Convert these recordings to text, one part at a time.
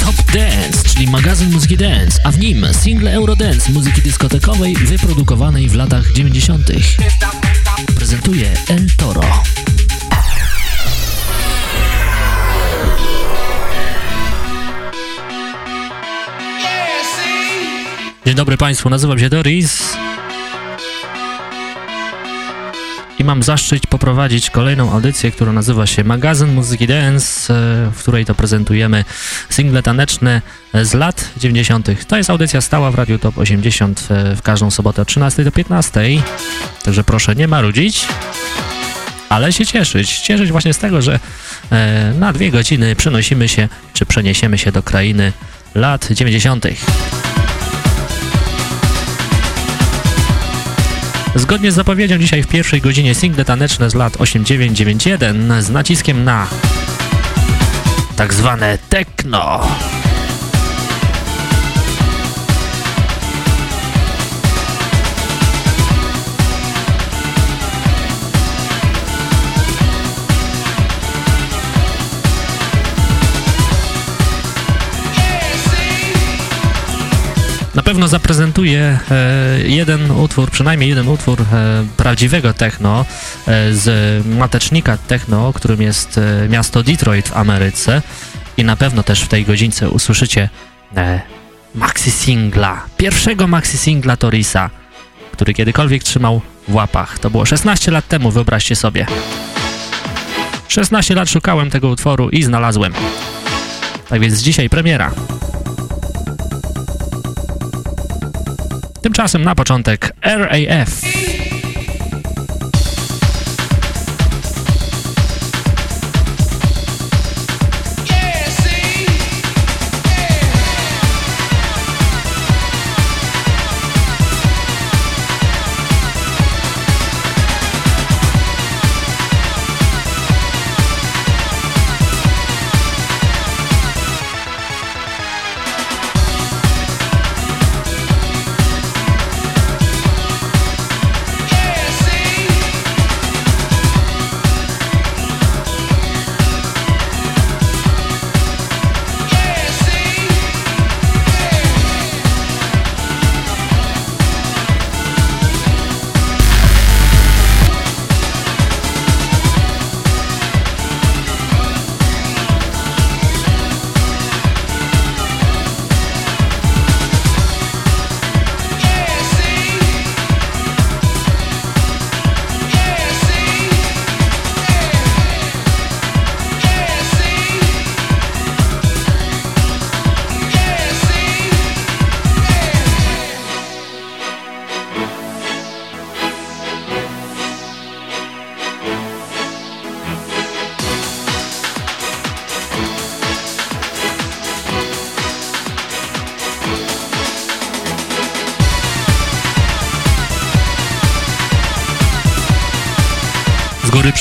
Top Dance, czyli magazyn muzyki dance, a w nim single Eurodance muzyki dyskotekowej wyprodukowanej w latach 90. Prezentuje El Toro. Dzień dobry Państwu, nazywam się Doris. I mam zaszczyt poprowadzić kolejną audycję, która nazywa się Magazyn Muzyki Dance, e, w której to prezentujemy single taneczne z lat 90. To jest audycja stała w Radiu Top 80 e, w każdą sobotę od 13 do 15. Także proszę nie marudzić, ale się cieszyć. Cieszyć właśnie z tego, że e, na dwie godziny przenosimy się, czy przeniesiemy się do krainy lat 90. Zgodnie z zapowiedzią dzisiaj w pierwszej godzinie single taneczne z lat 8991 z naciskiem na tak zwane techno. Zaprezentuję e, jeden utwór, przynajmniej jeden utwór e, prawdziwego techno e, z matecznika techno, którym jest miasto Detroit w Ameryce i na pewno też w tej godzince usłyszycie maxi singla, pierwszego maxi singla Torisa, który kiedykolwiek trzymał w łapach. To było 16 lat temu, wyobraźcie sobie. 16 lat szukałem tego utworu i znalazłem. Tak więc dzisiaj premiera. Tymczasem na początek RAF.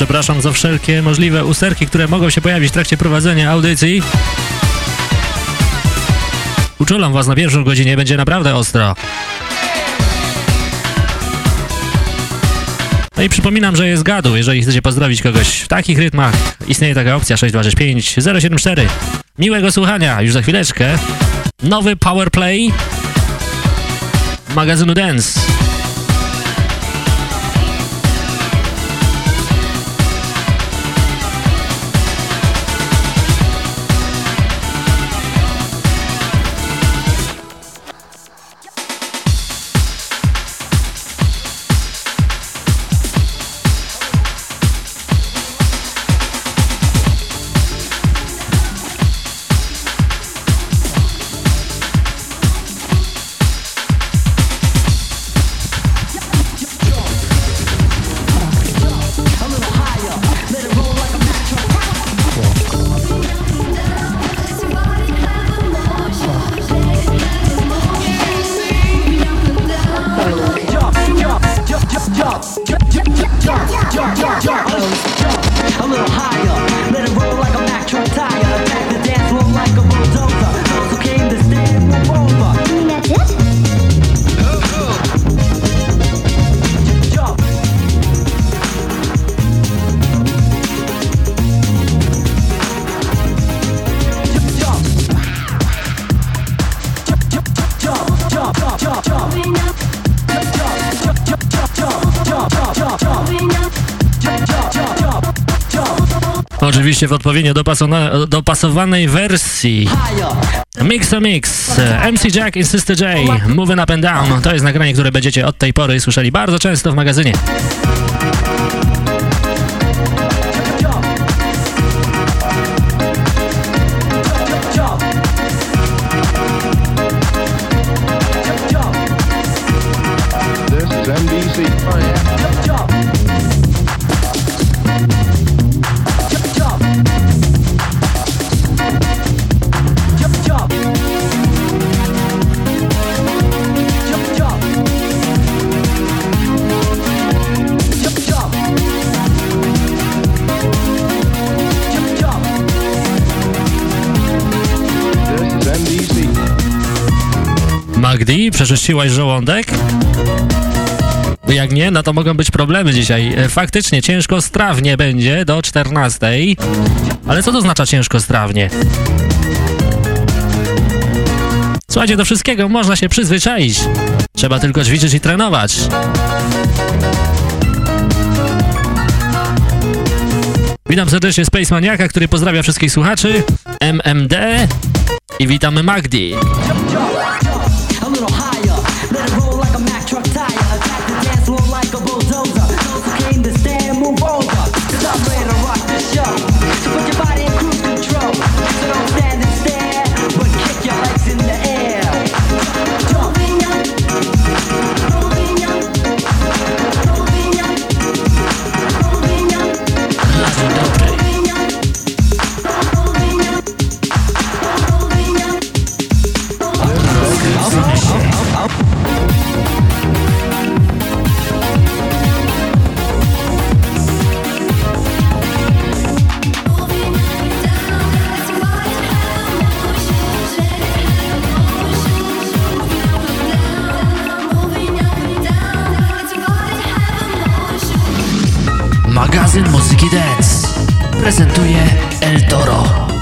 Przepraszam za wszelkie możliwe usterki, które mogą się pojawić w trakcie prowadzenia audycji. Uczulam was na pierwszą godzinie, będzie naprawdę ostro. No i przypominam, że jest gadu, jeżeli chcecie pozdrowić kogoś w takich rytmach. Istnieje taka opcja 6265 074. Miłego słuchania, już za chwileczkę. Nowy Powerplay magazynu Dance. Oczywiście w odpowiednio dopasowanej wersji. Mix a Mix, MC Jack i Sister J, Moving Up and Down. To jest nagranie, które będziecie od tej pory słyszeli bardzo często w magazynie. Przeczyściłaś żołądek? Jak nie, no to mogą być problemy dzisiaj. E, faktycznie ciężko strawnie będzie do 14. Ale co to oznacza ciężko strawnie? Słuchajcie, do wszystkiego można się przyzwyczaić. Trzeba tylko ćwiczyć i trenować. Witam serdecznie Space Maniaka, który pozdrawia wszystkich słuchaczy. MMD i witamy Magdi. Prezentuje El Toro.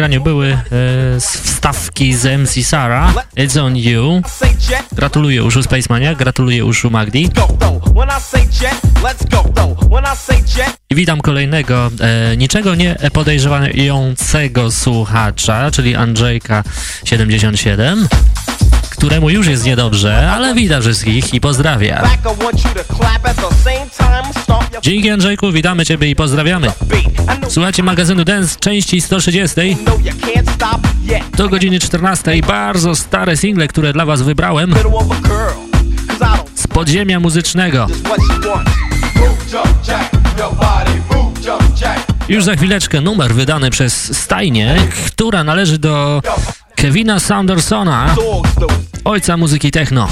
Nagraniu były e, wstawki z MC Sara, It's On You. Gratuluję uszu Spacemania, gratuluję uszu Magdi. I witam kolejnego, e, niczego nie podejrzewającego słuchacza, czyli Andrzejka77 któremu już jest niedobrze, ale wita wszystkich i pozdrawia. Dzięki Andrzejku, witamy Ciebie i pozdrawiamy. Słuchajcie magazynu Dance części 130 do godziny 14. Bardzo stare single, które dla Was wybrałem z podziemia muzycznego. Już za chwileczkę numer wydany przez Stajnię, która należy do Kevina Saundersona, ojca muzyki techno.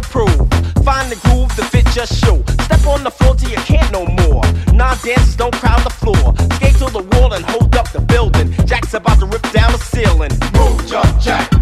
improve. Find the groove the fit your shoe. Step on the floor till you can't no more. Non dancers don't crowd the floor. Skate to the wall and hold up the building. Jack's about to rip down the ceiling. Move, jump, Jack.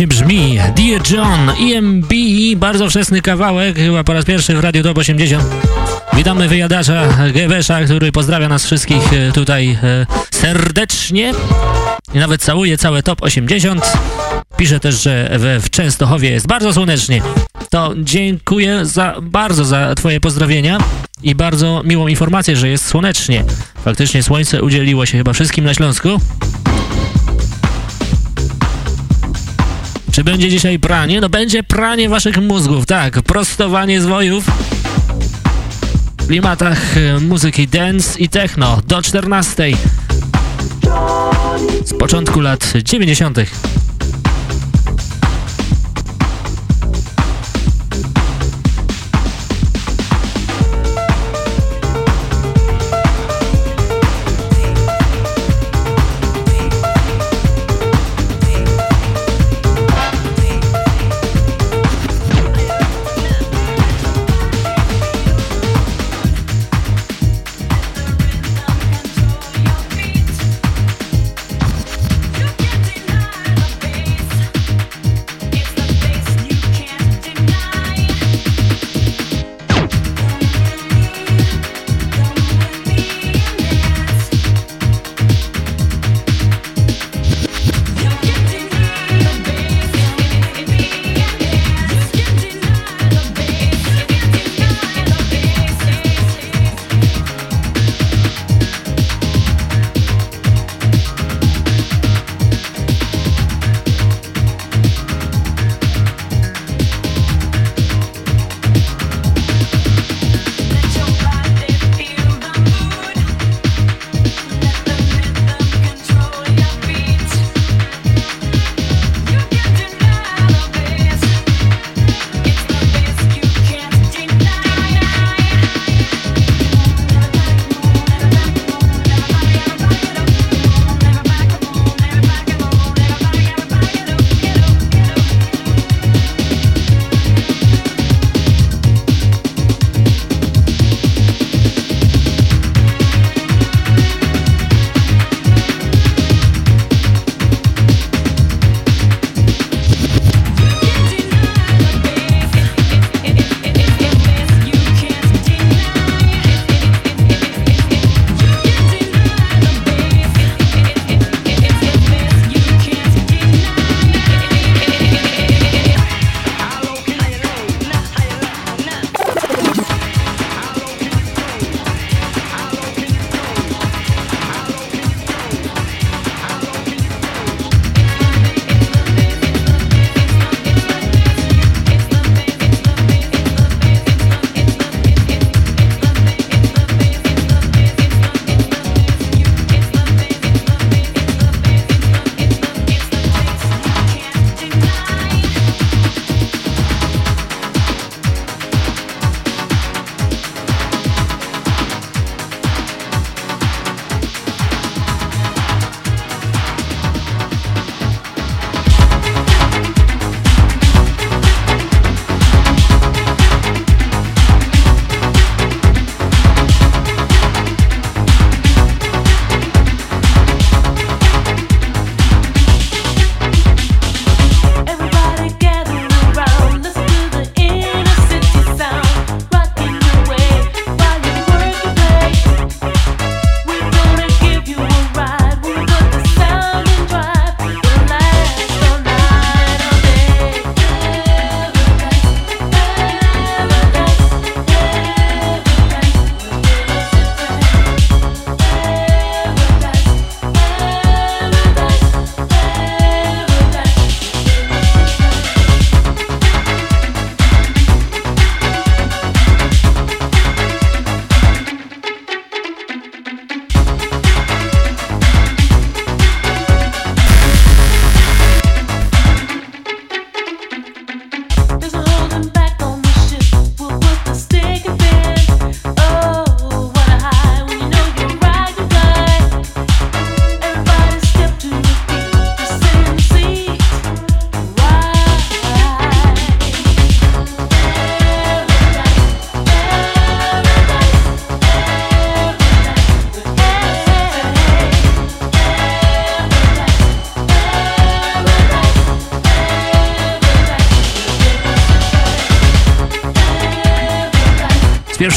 Właśnie brzmi Dear John, EMB, bardzo wczesny kawałek, chyba po raz pierwszy w Radio Top 80. Witamy wyjadacza Gewesza, który pozdrawia nas wszystkich e, tutaj e, serdecznie i nawet całuje całe top 80. Pisze też, że w Częstochowie jest bardzo słonecznie. To dziękuję za, bardzo za twoje pozdrowienia i bardzo miłą informację, że jest słonecznie. Faktycznie słońce udzieliło się chyba wszystkim na Śląsku. Czy będzie dzisiaj pranie? No będzie pranie waszych mózgów, tak, prostowanie zwojów w klimatach e, muzyki dance i techno do 14 z początku lat 90.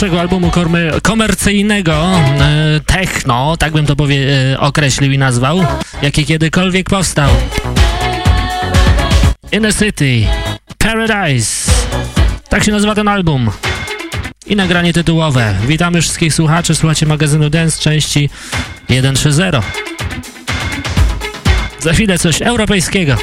pierwszego albumu komercyjnego e, techno, tak bym to powie, e, określił i nazwał, jaki kiedykolwiek powstał. Inner City, Paradise. Tak się nazywa ten album. I nagranie tytułowe. Witamy wszystkich słuchaczy, słuchacie magazynu Dance części 130. Za chwilę coś europejskiego.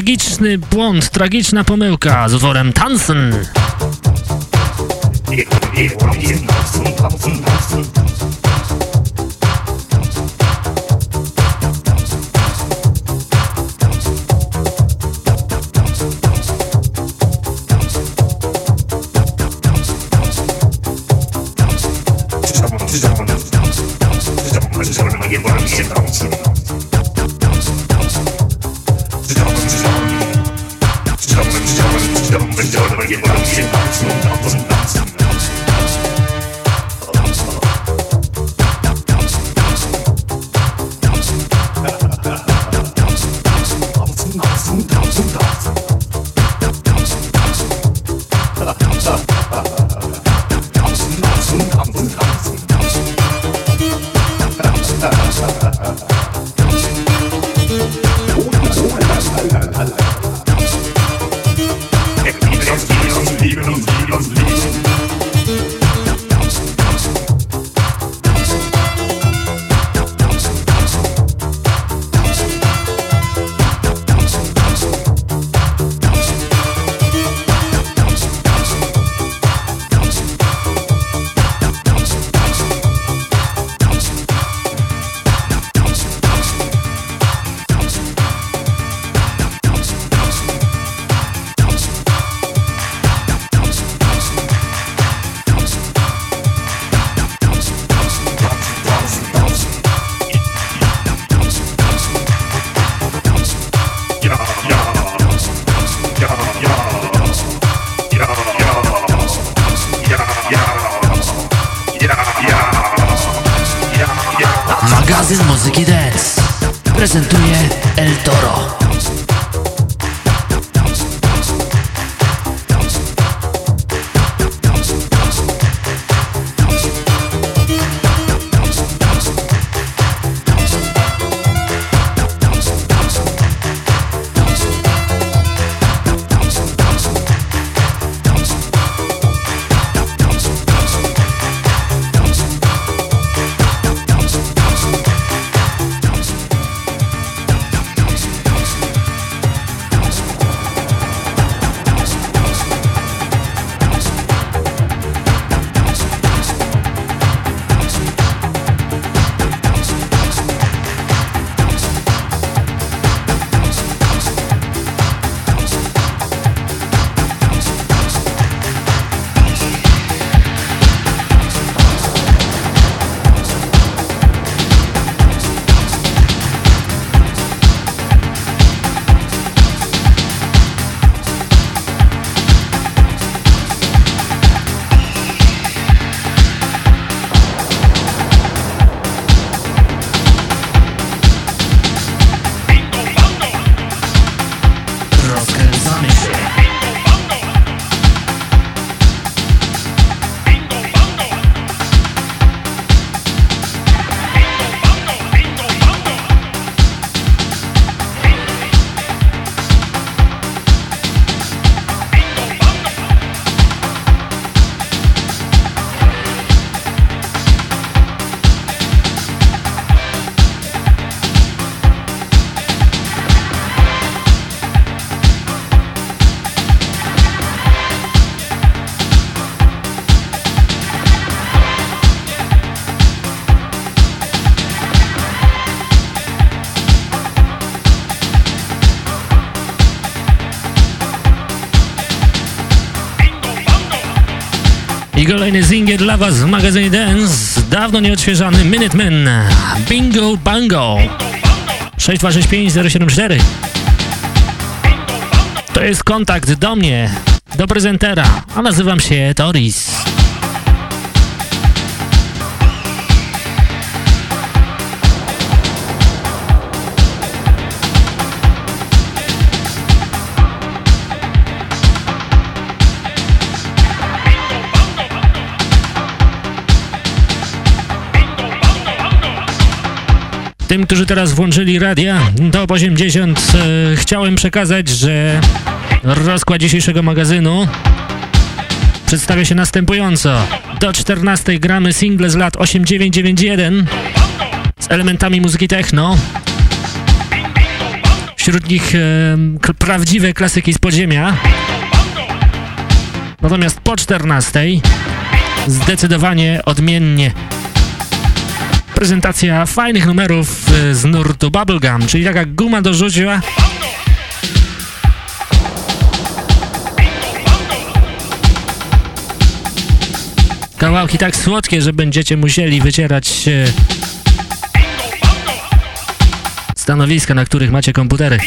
Tragiczny błąd, tragiczna pomyłka z utworem Tansen. I kolejny singiel dla Was w magazynie Dance, dawno nieodświeżany Minutemen, Bingo Bango, 6265074. To jest kontakt do mnie, do prezentera, a nazywam się Toris. Tym, którzy teraz włączyli radia do 80, e, chciałem przekazać, że rozkład dzisiejszego magazynu przedstawia się następująco. Do 14 gramy single z lat 8991 z elementami muzyki techno. Wśród nich e, prawdziwe klasyki z podziemia. Natomiast po 14 zdecydowanie odmiennie prezentacja fajnych numerów e, z nurtu Bubblegum, czyli taka guma do rzucia. Kawałki tak słodkie, że będziecie musieli wycierać stanowiska, na których macie komputery.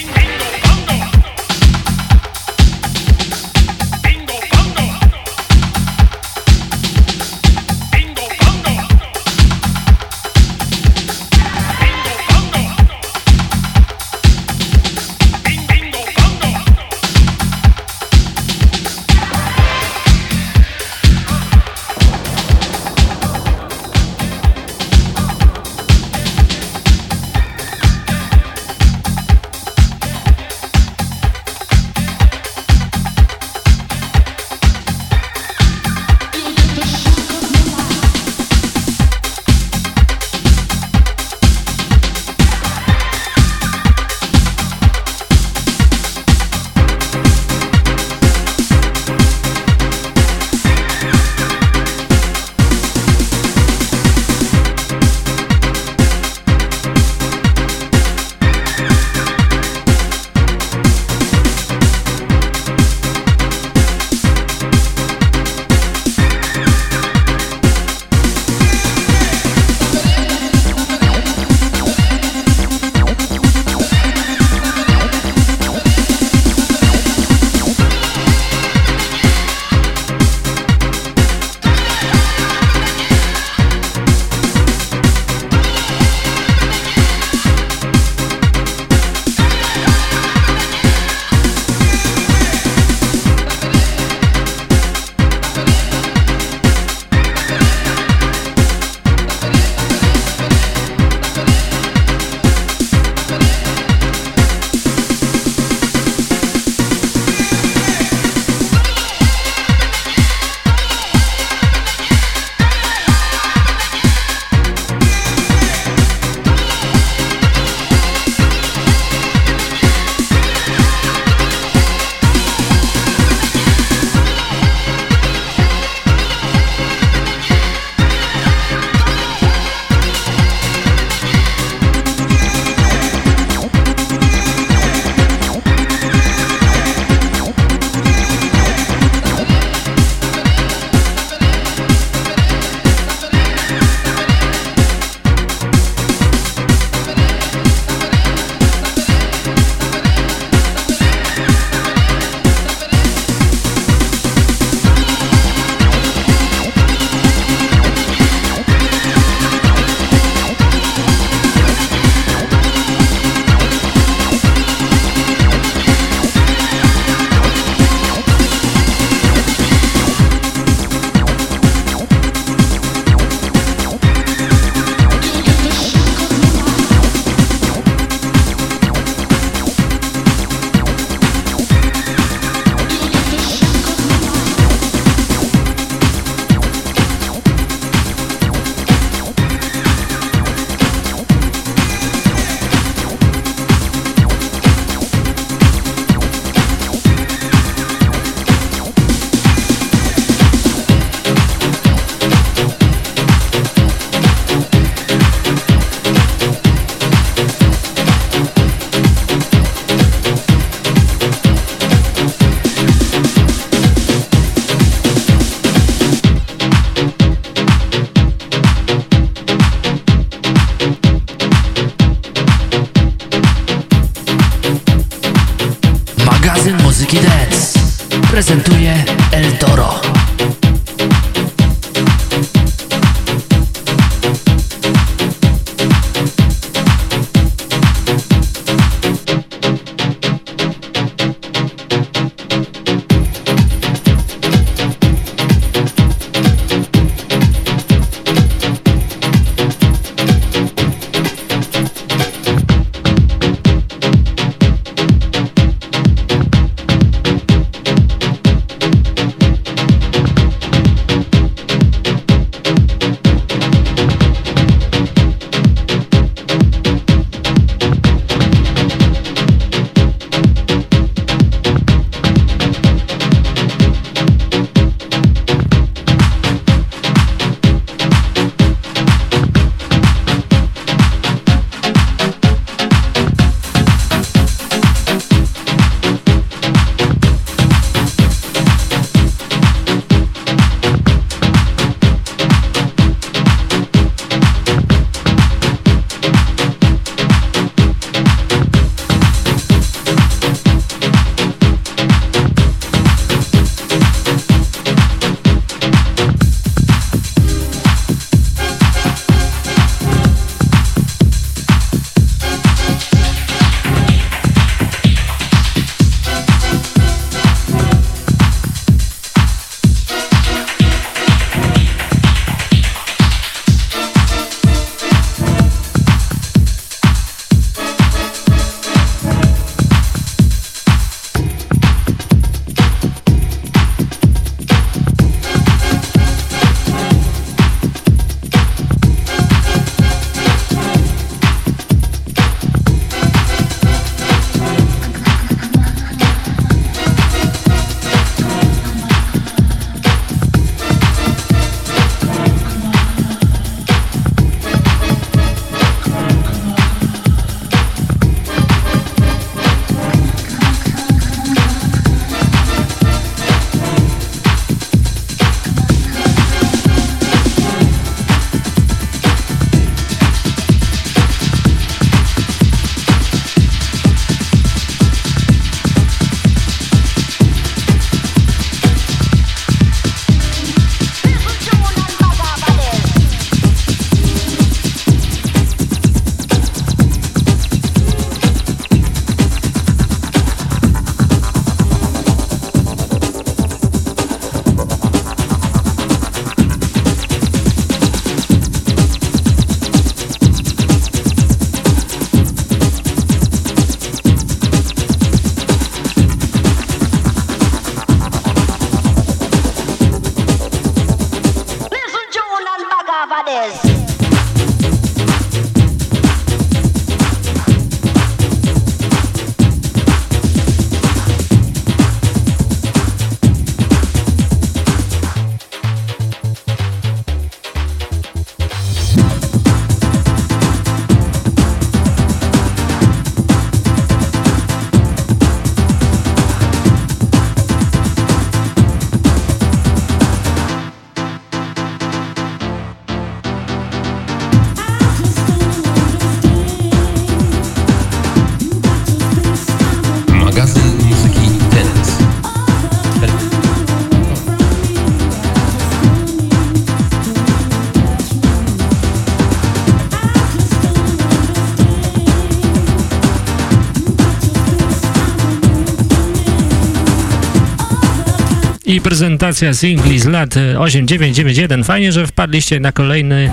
Prezentacja singli z lat 8991. E, Fajnie, że wpadliście na kolejny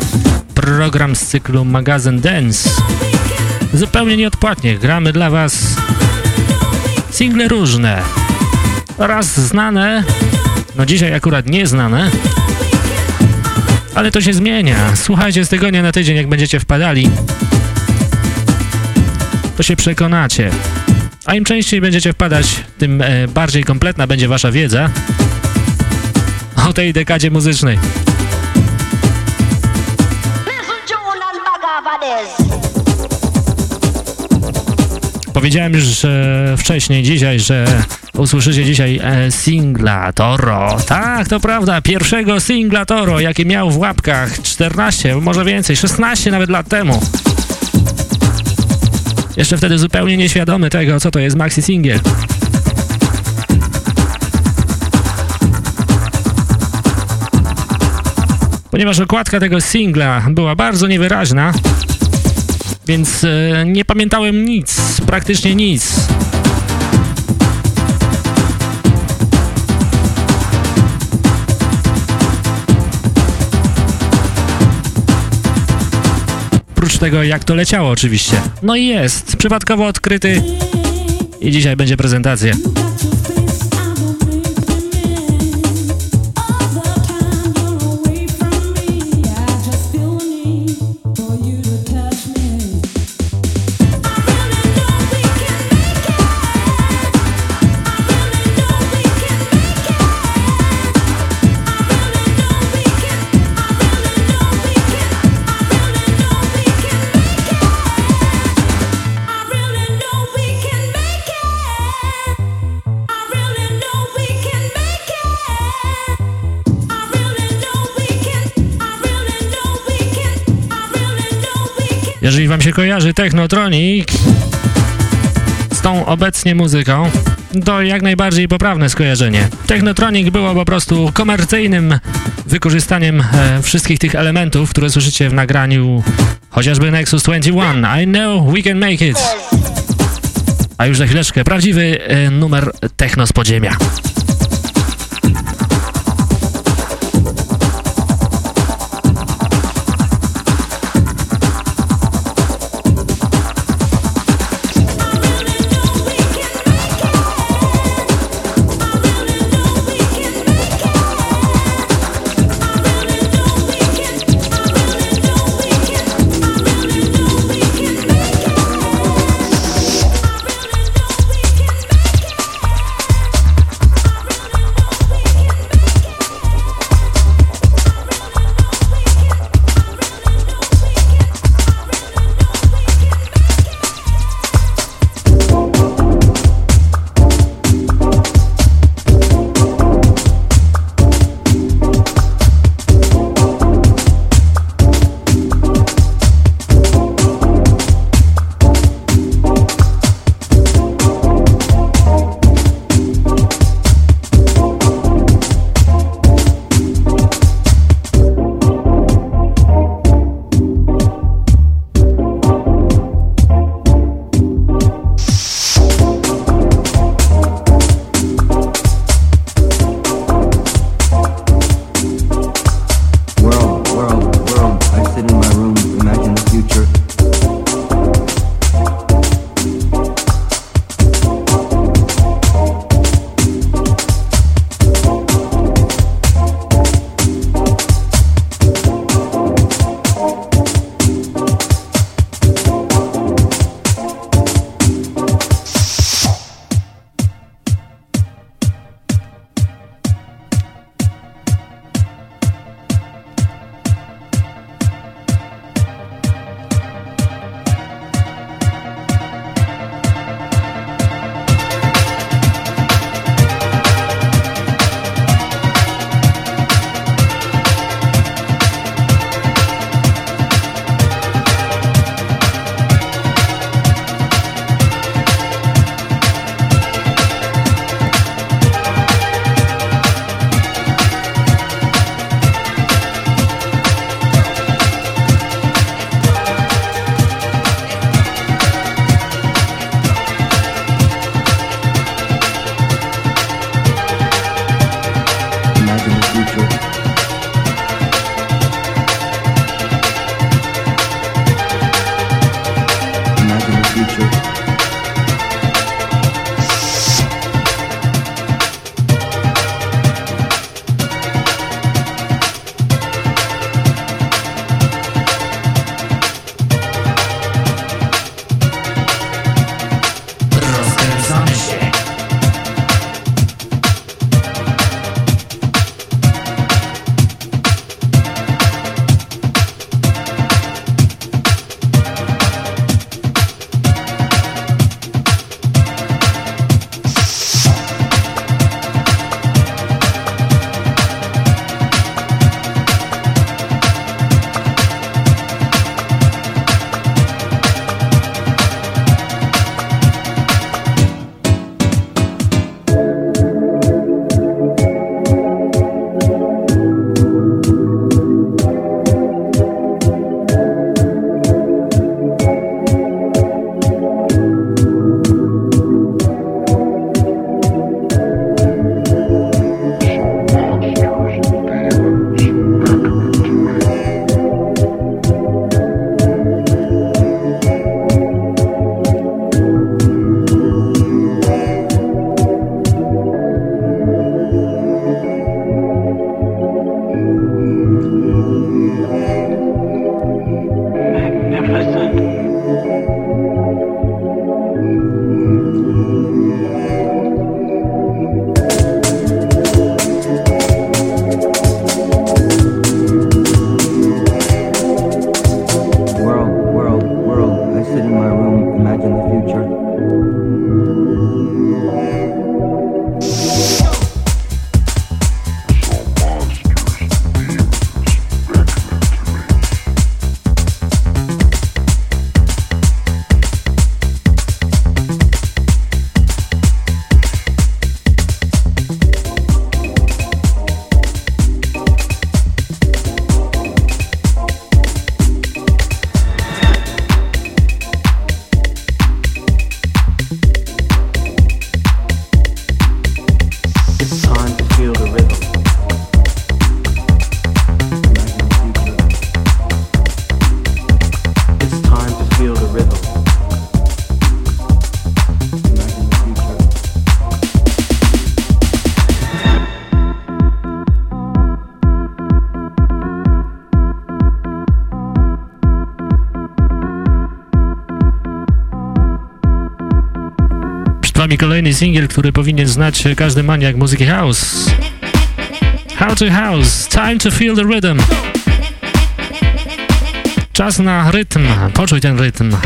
program z cyklu Magazyn Dance. Zupełnie nieodpłatnie gramy dla Was single różne. Raz znane, no dzisiaj akurat nieznane, ale to się zmienia. Słuchajcie z tygodnia na tydzień, jak będziecie wpadali, to się przekonacie. A im częściej będziecie wpadać, tym e, bardziej kompletna będzie wasza wiedza tej dekadzie muzycznej. Powiedziałem już że wcześniej dzisiaj, że usłyszycie dzisiaj e, singla Toro. Tak, to prawda, pierwszego singla Toro, jaki miał w łapkach 14, może więcej, 16 nawet lat temu. Jeszcze wtedy zupełnie nieświadomy tego, co to jest maxi singiel. Ponieważ okładka tego singla była bardzo niewyraźna, więc e, nie pamiętałem nic, praktycznie nic. Oprócz tego, jak to leciało oczywiście. No i jest, przypadkowo odkryty i dzisiaj będzie prezentacja. Jeżeli wam się kojarzy Technotronic z tą obecnie muzyką, to jak najbardziej poprawne skojarzenie. Technotronic było po prostu komercyjnym wykorzystaniem e, wszystkich tych elementów, które słyszycie w nagraniu chociażby Nexus 21. I know we can make it. A już za chwileczkę prawdziwy e, numer techno z podziemia. Kolejny singiel, który powinien znać każdy maniak muzyki house. How to House, time to feel the rhythm. Czas na rytm, poczuj ten rytm.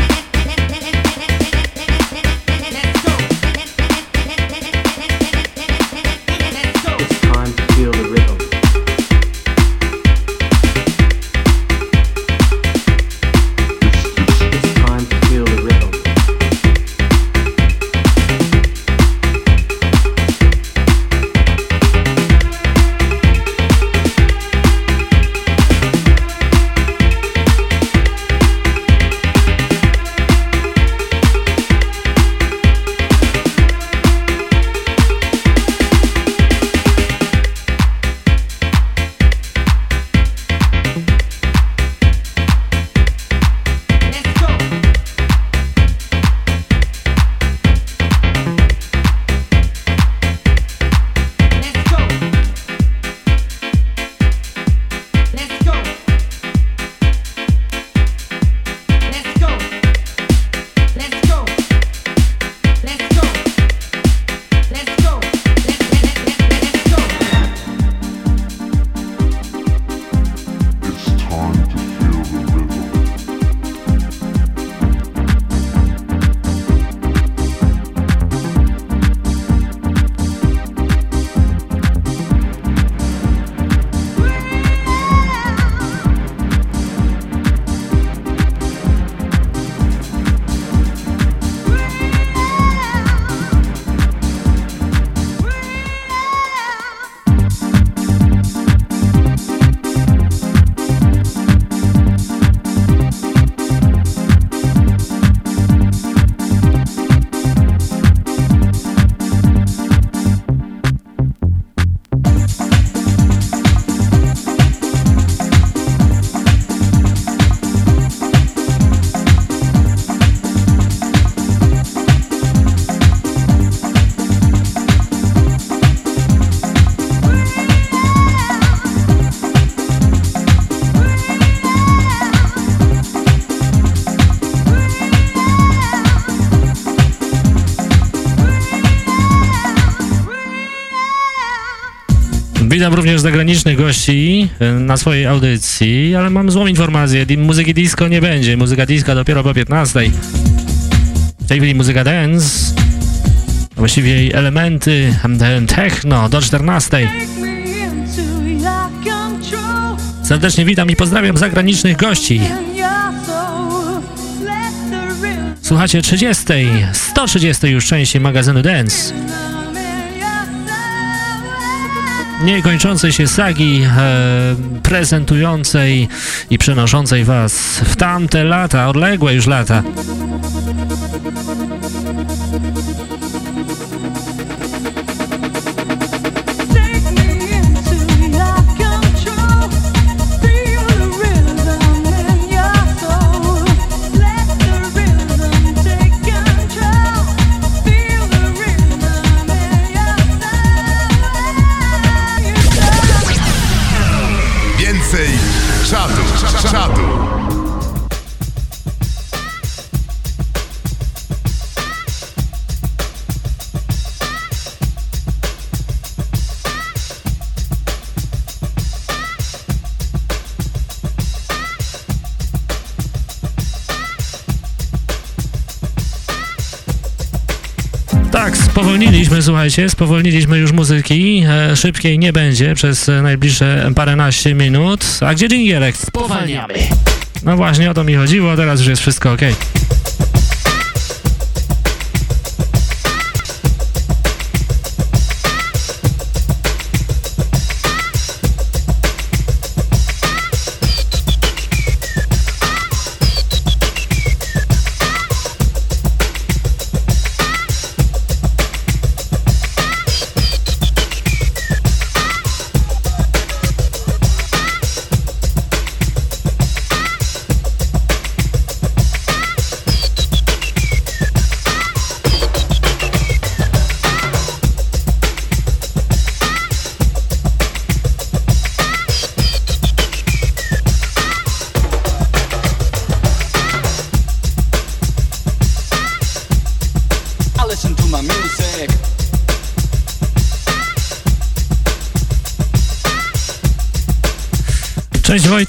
Witam również zagranicznych gości e, na swojej audycji, ale mam złą informację. Muzyki disco nie będzie. Muzyka disco dopiero po 15. W tej chwili muzyka dance, właściwie jej elementy techno do 14. Serdecznie witam i pozdrawiam zagranicznych gości. Słuchacie 30, 130 już części magazynu Dance niekończącej się sagi e, prezentującej i przenoszącej Was w tamte lata, odległe już lata. Słuchajcie, spowolniliśmy już muzyki. E, szybkiej nie będzie przez najbliższe paręnaście minut. A gdzie dżingierek? Spowalniamy. No właśnie, o to mi chodziło, teraz już jest wszystko ok.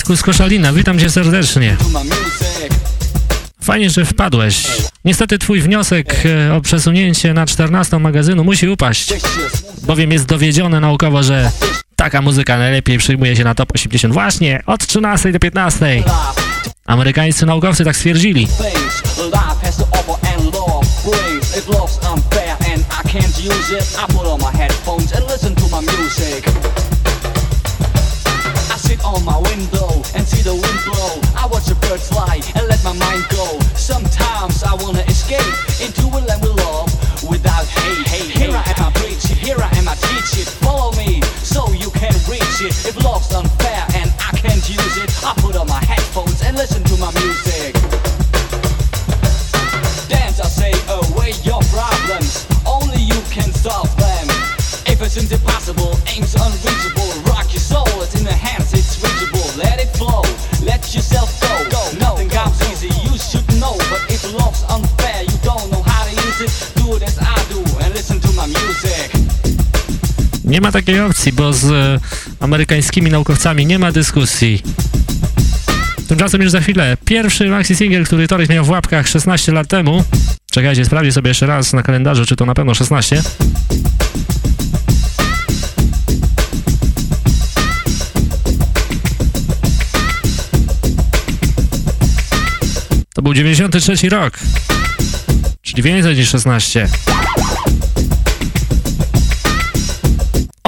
Wojtku z Koszalina, witam cię serdecznie. Fajnie, że wpadłeś. Niestety twój wniosek e, o przesunięcie na 14 magazynu musi upaść, bowiem jest dowiedzione naukowo, że taka muzyka najlepiej przyjmuje się na top 80 właśnie od 13 do 15. Amerykańscy naukowcy tak stwierdzili. on my window see the wind blow. I watch the birds fly and let my mind go. Sometimes I wanna escape into a land we love without hate. Hey, here I am, I preach it. Here I am, I teach it. Follow me so you can reach it. If love's unfair and I can't use it, I put on my headphones and listen to my music. Dance, I say, away your problems. Only you can solve them. If it seems impossible, Nie ma takiej opcji, bo z e, amerykańskimi naukowcami nie ma dyskusji. Tymczasem już za chwilę pierwszy maxi single, który Torres miał w łapkach 16 lat temu. Czekajcie, sprawdźcie sobie jeszcze raz na kalendarzu, czy to na pewno 16. To był 93 rok, czyli więcej niż 16.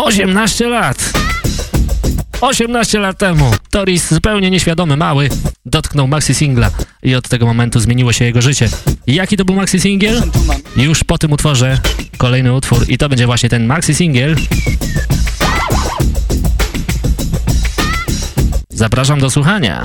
18 lat! 18 lat temu Toris, zupełnie nieświadomy, mały, dotknął maxi singla i od tego momentu zmieniło się jego życie. Jaki to był maxi singiel? Już po tym utworze kolejny utwór i to będzie właśnie ten maxi singiel. Zapraszam do słuchania.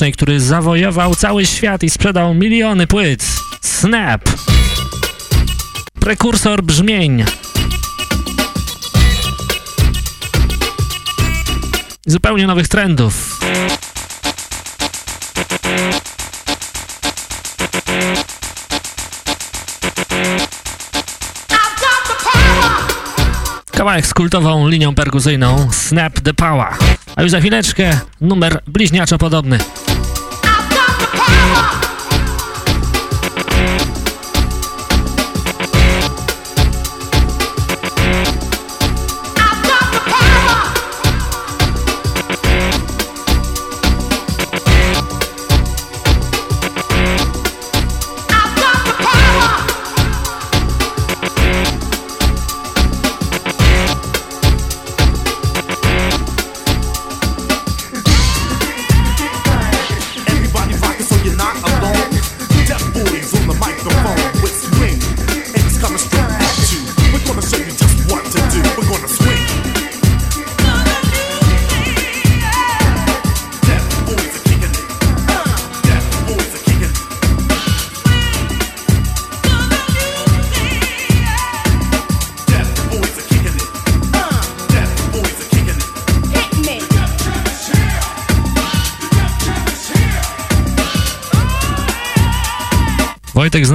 Elektronicznej, który zawojował cały świat i sprzedał miliony płyt. Snap. Prekursor brzmień. Zupełnie nowych trendów. Kawałek z kultową linią perkusyjną Snap the Power. A już za chwileczkę numer bliźniaczo podobny.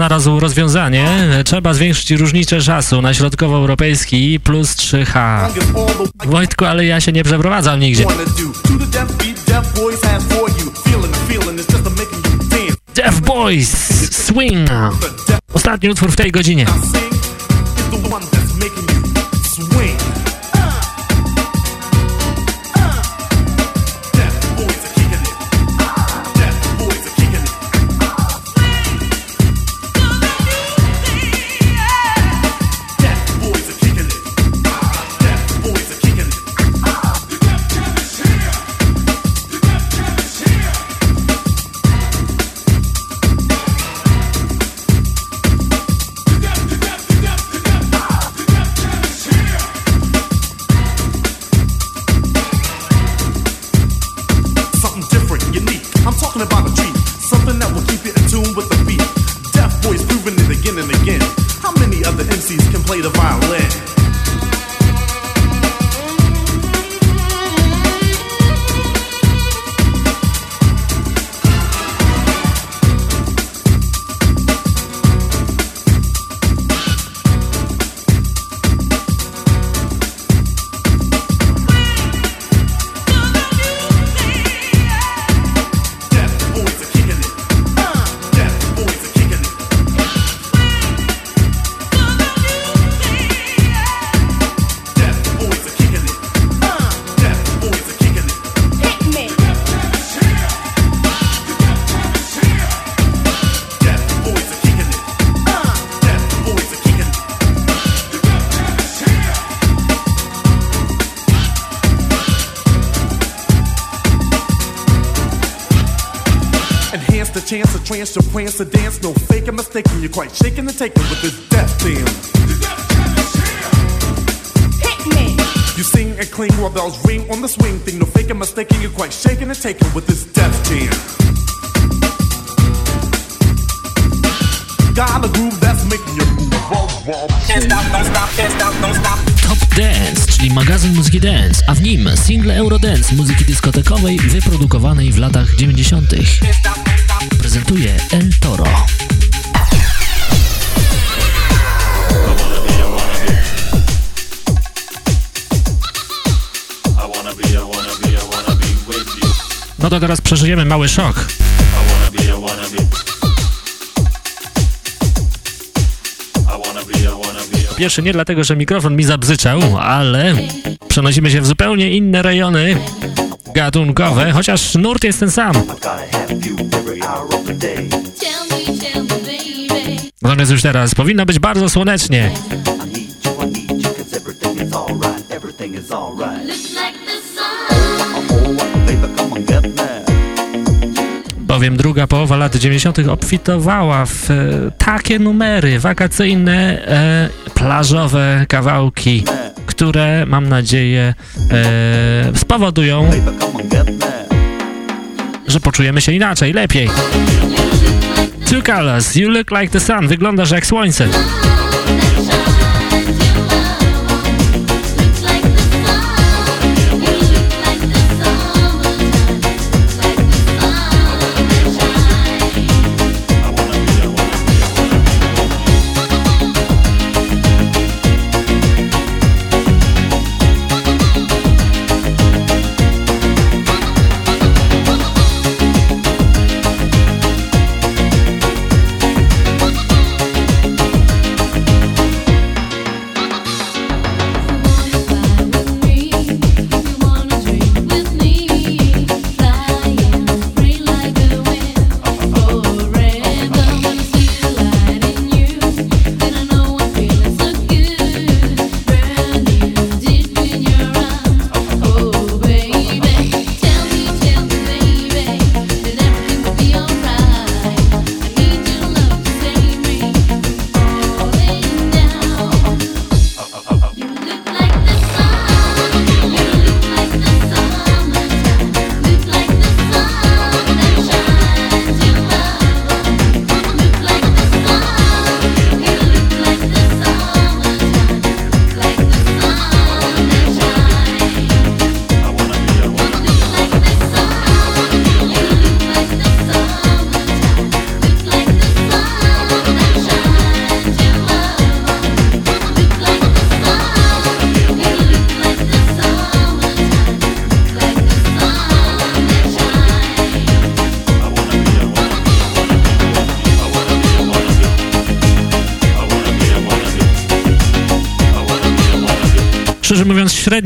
Znalazł rozwiązanie. Trzeba zwiększyć różnicę czasu na środkowoeuropejski plus 3H. Wojtku, ale ja się nie przeprowadzam nigdzie. Deaf Boys Swing. Ostatni utwór w tej godzinie. Mały szok. Pierwszy nie dlatego, że mikrofon mi zabzyczał, ale przenosimy się w zupełnie inne rejony gatunkowe, chociaż nurt jest ten sam. Natomiast już teraz powinno być bardzo słonecznie. Bowiem druga połowa lat 90. obfitowała w e, takie numery wakacyjne, e, plażowe kawałki, które mam nadzieję e, spowodują, że poczujemy się inaczej, lepiej. Two colors, you look like the sun, wyglądasz jak słońce.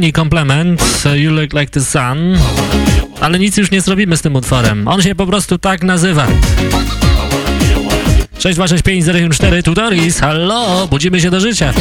Średni komplement, You Look Like the Sun, ale nic już nie zrobimy z tym utworem. On się po prostu tak nazywa. 6265014 Tutoris, hallo, budzimy się do życia.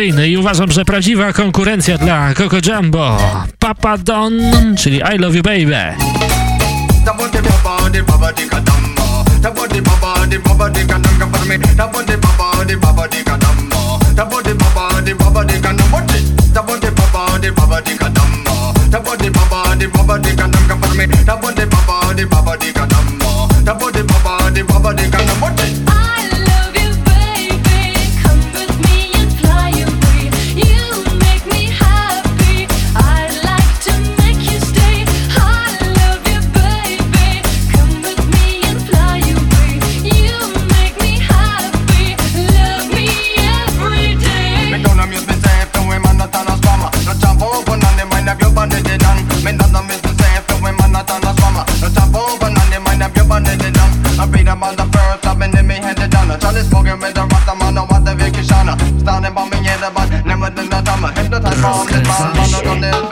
I uważam, że prawdziwa konkurencja dla Coco Jumbo. Papa Don, czyli I Love You Baby.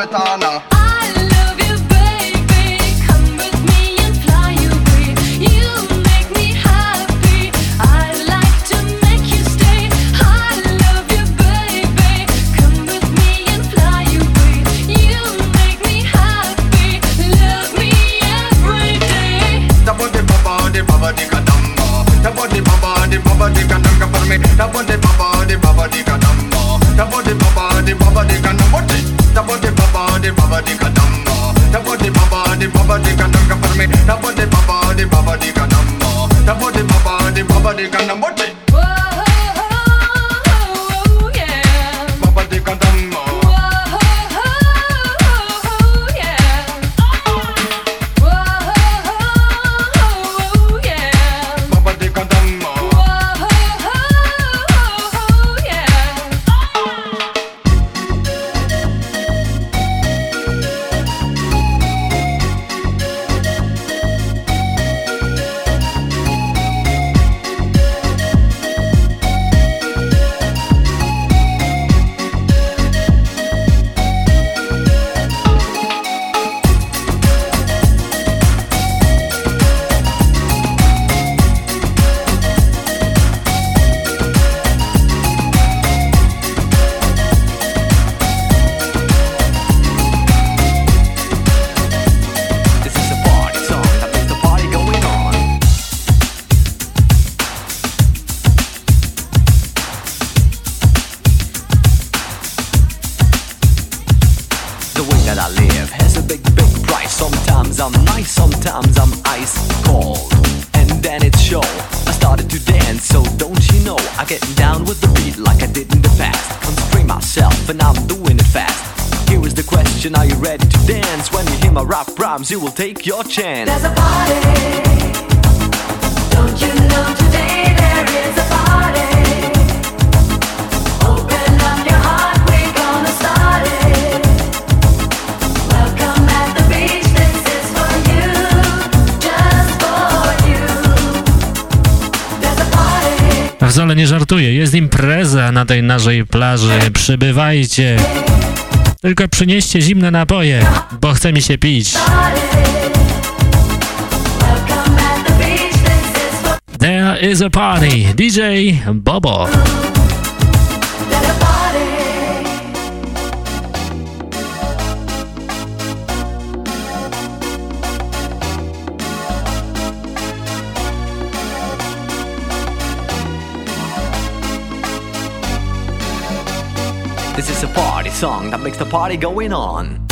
Tibetan you will take your chance. There's a party. Don't you know today there is a party? Open up your heart, we're gonna start it. Welcome at the beach, this is for you, just for you. There's a party. Wcale nie żartuję, jest impreza na tej naszej plaży. Przybywajcie. Tylko przynieście zimne napoje, bo chce mi się pić. There is a party. DJ Bobo. Song that makes the party going on.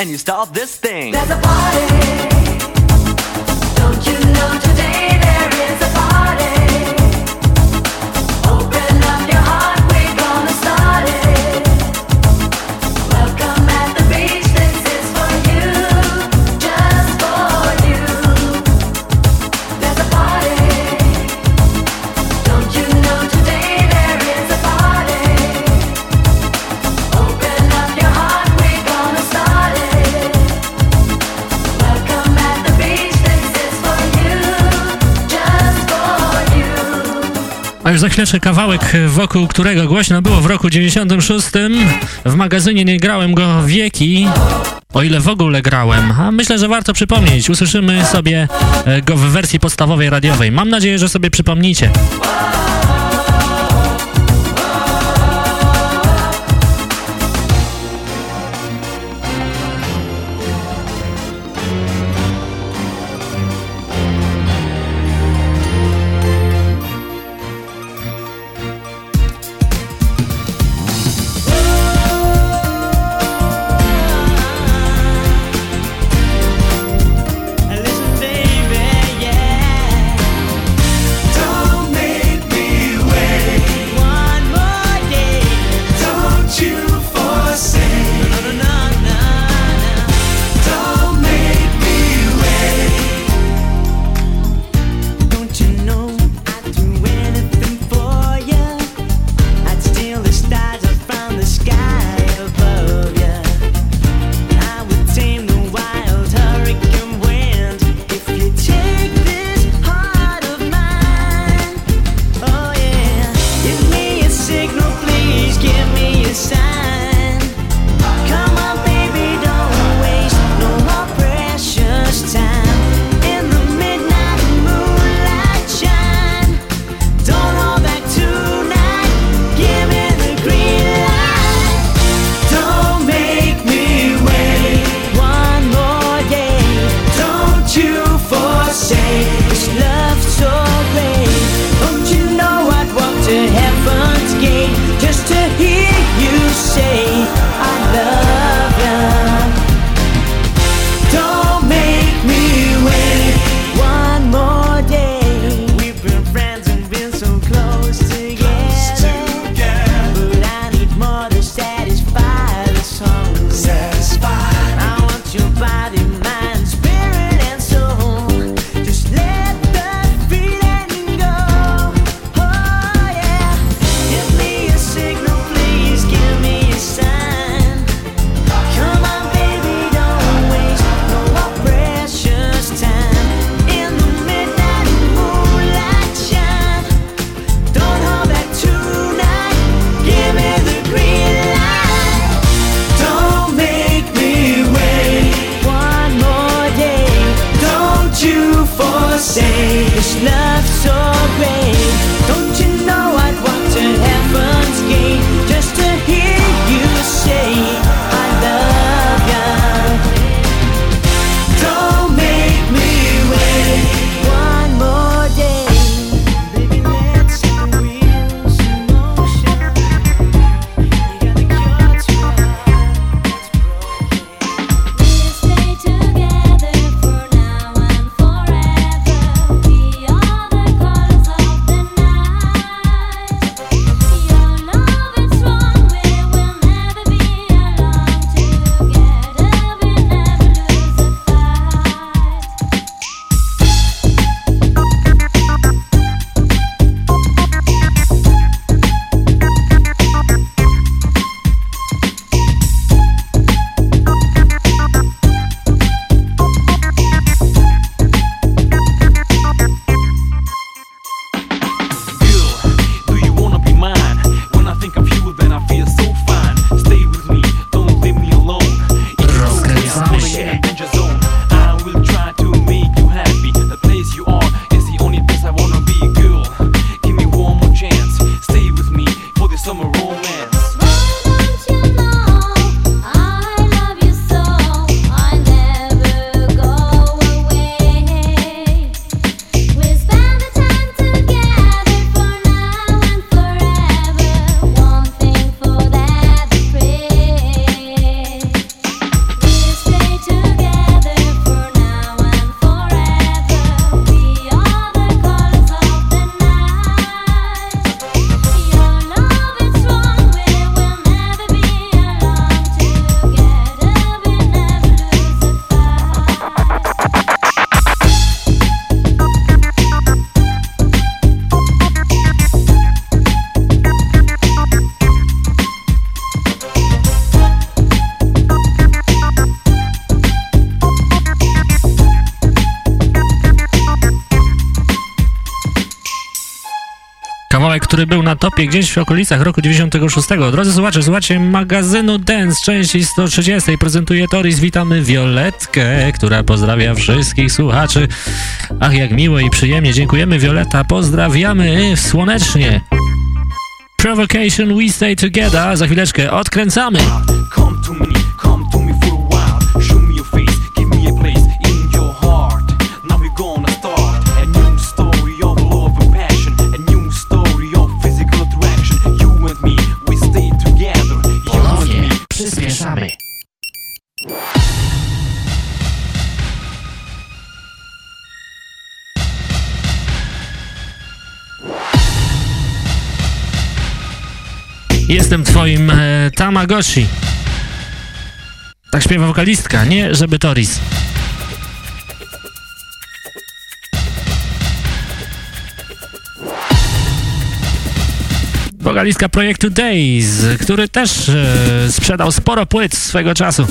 and you start this thing. There's a party. Już za chwileczkę kawałek, e, wokół którego głośno było w roku 96. W magazynie nie grałem go wieki, o ile w ogóle grałem. A myślę, że warto przypomnieć. Usłyszymy sobie e, go w wersji podstawowej radiowej. Mam nadzieję, że sobie przypomnicie. Który był na topie gdzieś w okolicach roku 96. Drodzy słuchacze, słuchacie magazynu Dance części 130. Prezentuje Toris. Witamy Violetkę, która pozdrawia wszystkich słuchaczy. Ach, jak miło i przyjemnie. Dziękujemy Violeta. Pozdrawiamy słonecznie. Provocation We Stay Together. Za chwileczkę odkręcamy. Come to me, Jestem twoim e, Tamagotchi. Tak śpiewa wokalistka, nie żeby Toris. Wokalistka projektu Days, który też e, sprzedał sporo płyt swego czasu.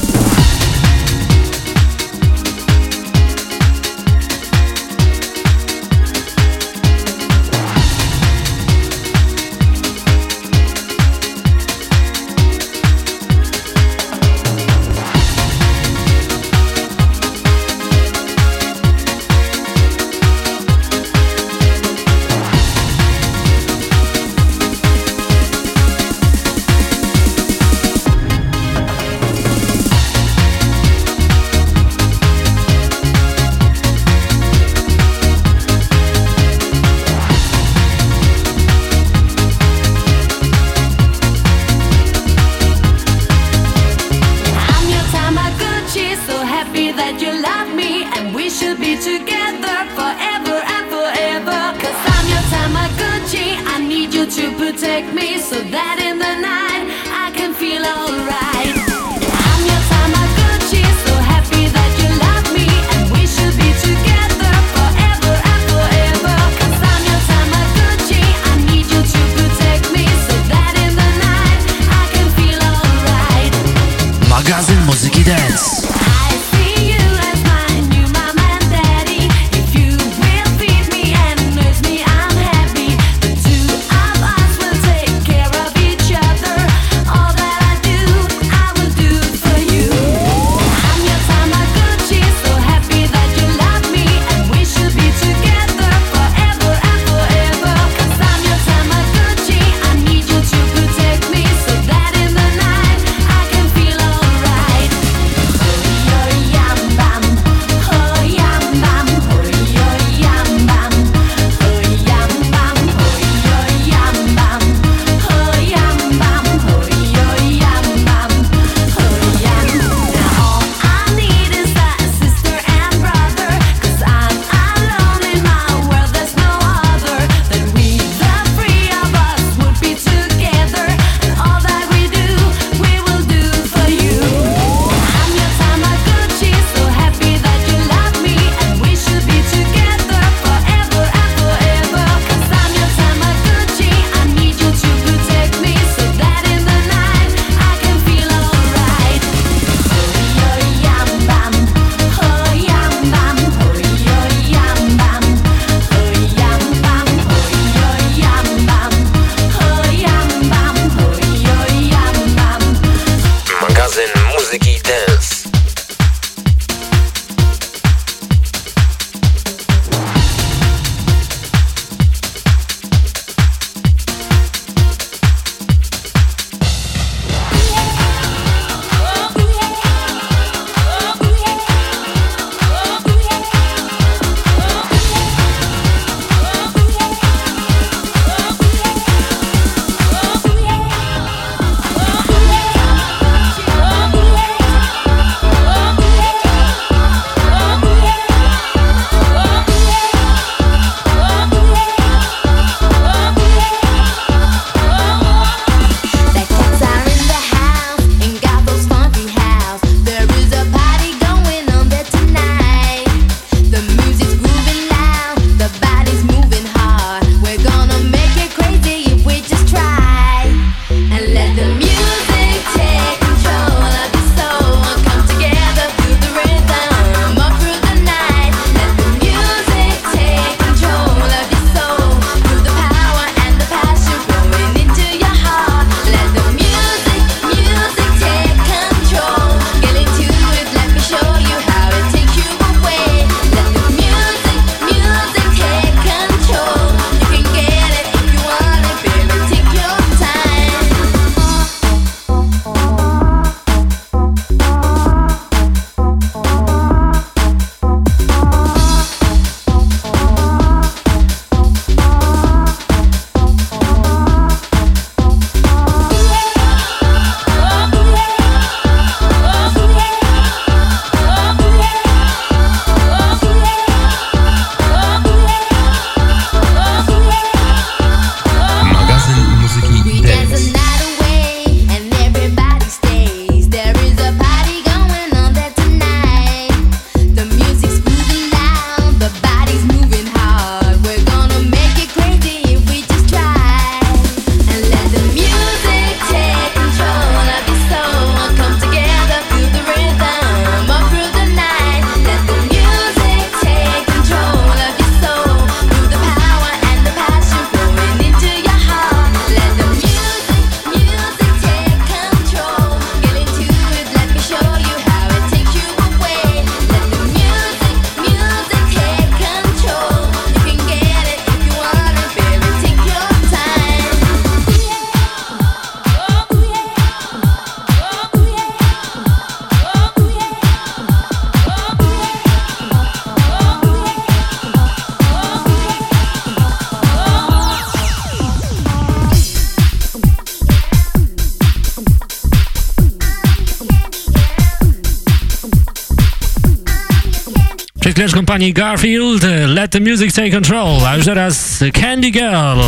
Kompanii Garfield, Let the Music Take Control, a już teraz Candy Girl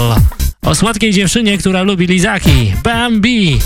o słodkiej dziewczynie, która lubi lizaki, Bambi.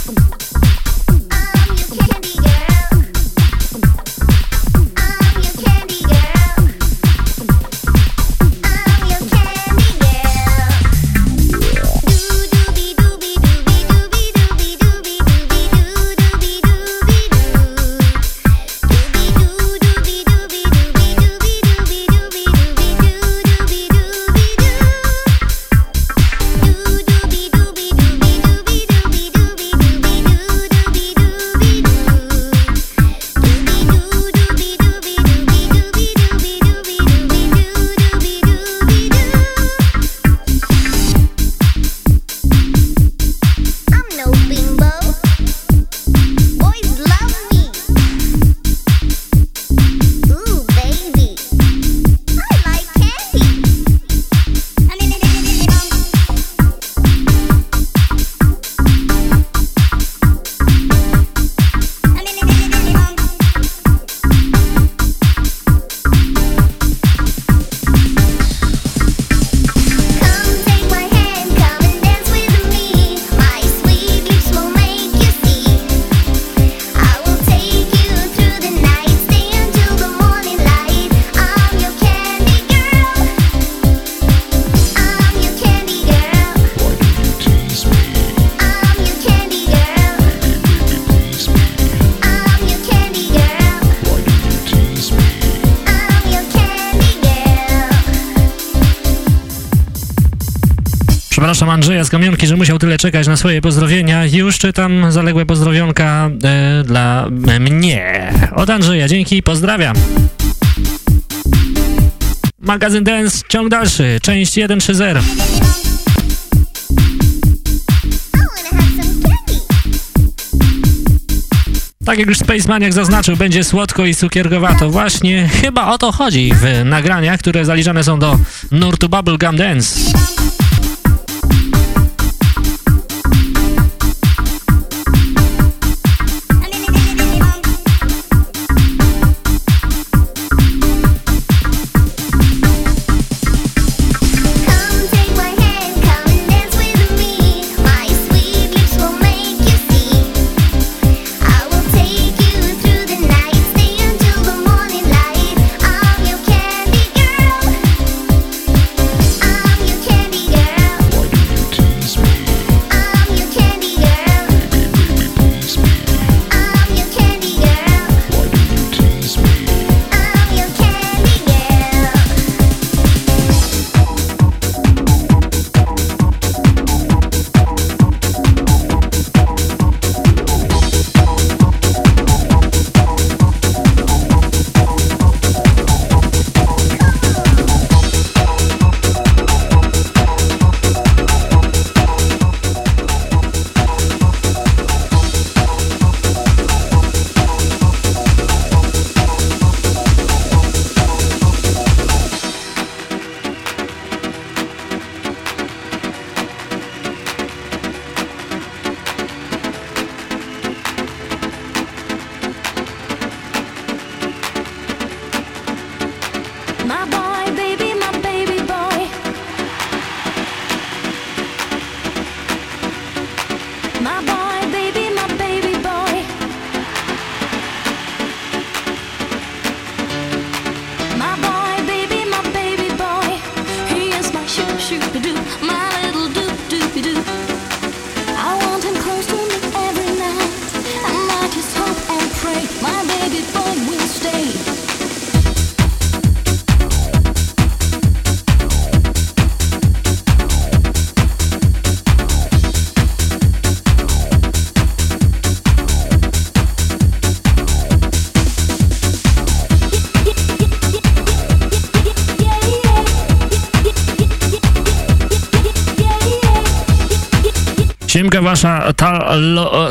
Andrzeja z Kamionki, że musiał tyle czekać na swoje pozdrowienia. Już czytam zaległe pozdrowionka e, dla mnie. Od Andrzeja, dzięki, pozdrawiam. Magazyn Dance, ciąg dalszy, część 130. Tak jak już Space Maniac zaznaczył, będzie słodko i cukierkowato. Właśnie chyba o to chodzi w nagraniach, które zaliczane są do nurtu Bubblegum Dance.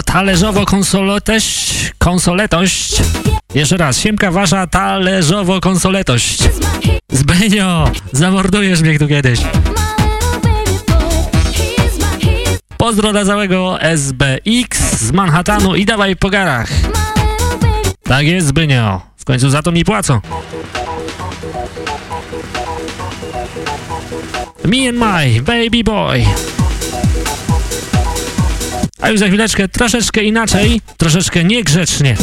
Talerzowo-konsoletość, konsoletość. Jeszcze raz, siemka wasza talerzowo-konsoletość. Zbenio, zamordujesz mnie tu kiedyś. Pozdro dla całego SBX z Manhattanu i dawaj po garach. Tak jest, Zbynio. W końcu za to mi płacą. Me and my baby boy. A już za chwileczkę troszeczkę inaczej, troszeczkę niegrzecznie.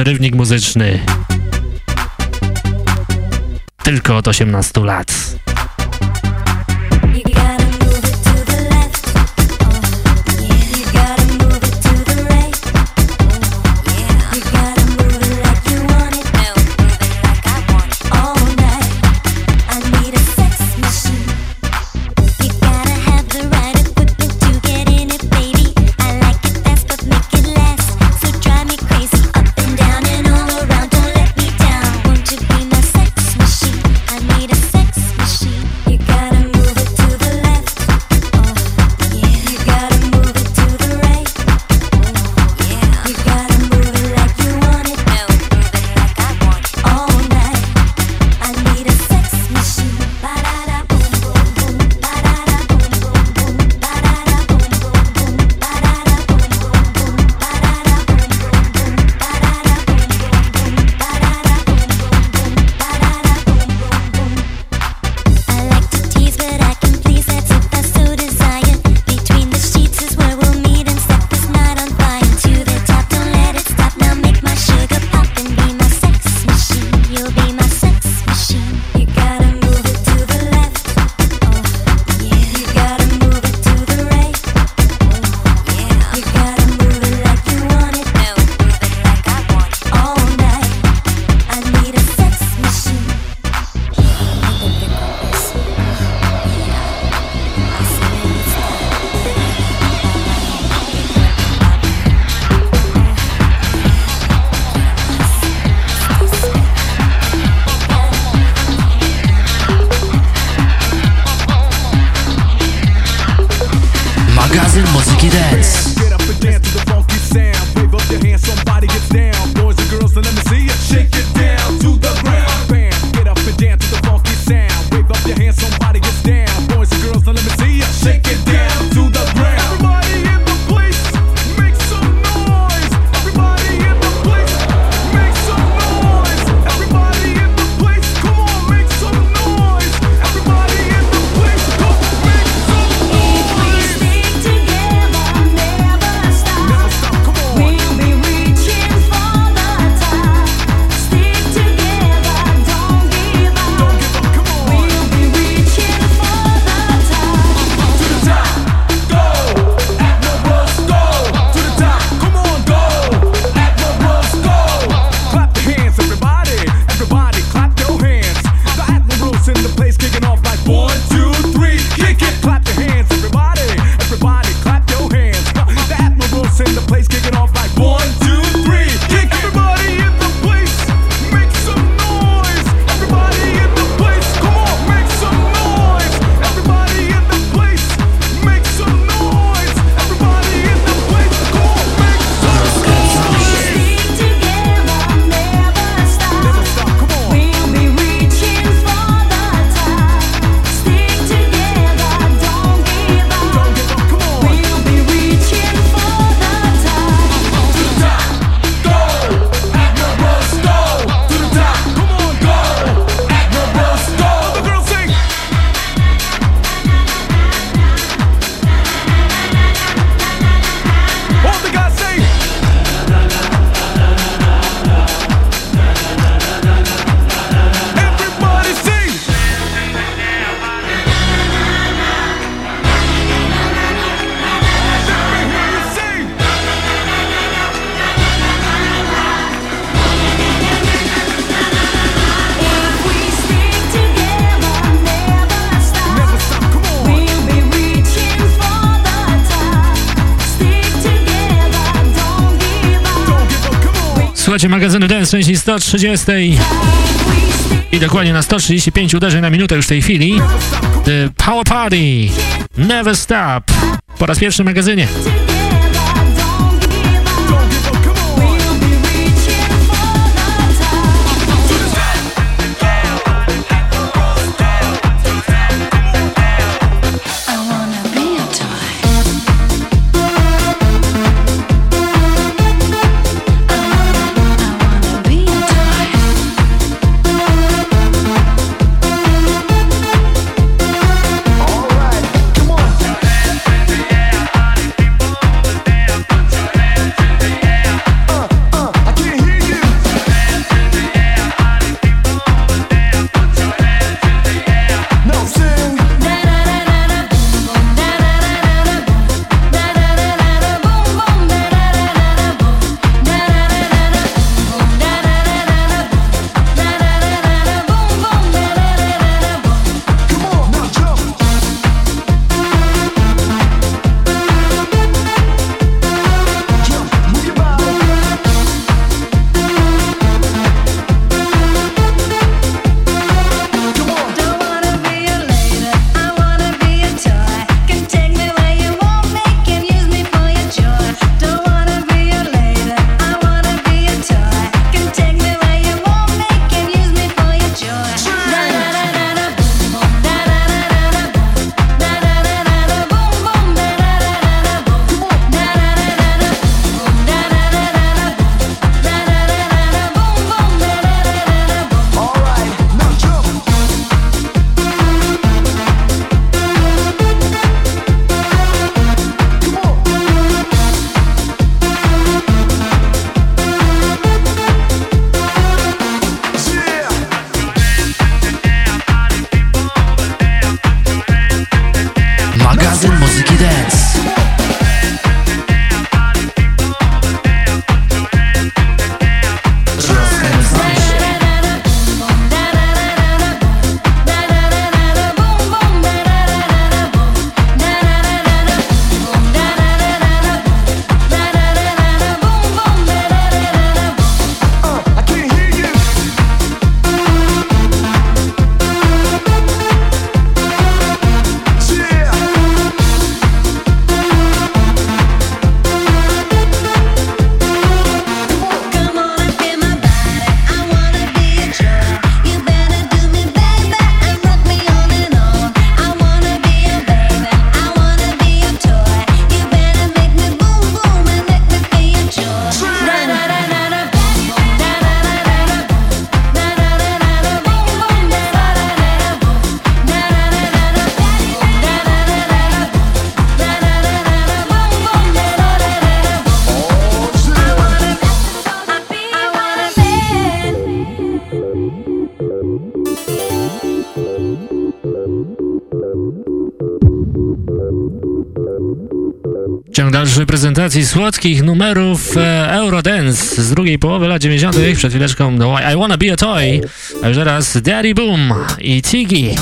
Przerywnik muzyczny. Tylko od 18 lat. Części 130 i dokładnie na 135 uderzeń na minutę już w tej chwili. The Power Party Never Stop po raz pierwszy w magazynie. Słodkich numerów e, Eurodance z drugiej połowy lat 90. Przed chwileczką no, I Wanna Be a Toy, a już teraz Daddy Boom i Tiggy.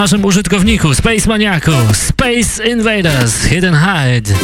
Naszym użytkowniku, Space Maniaku, Space Invaders, Hidden Hide.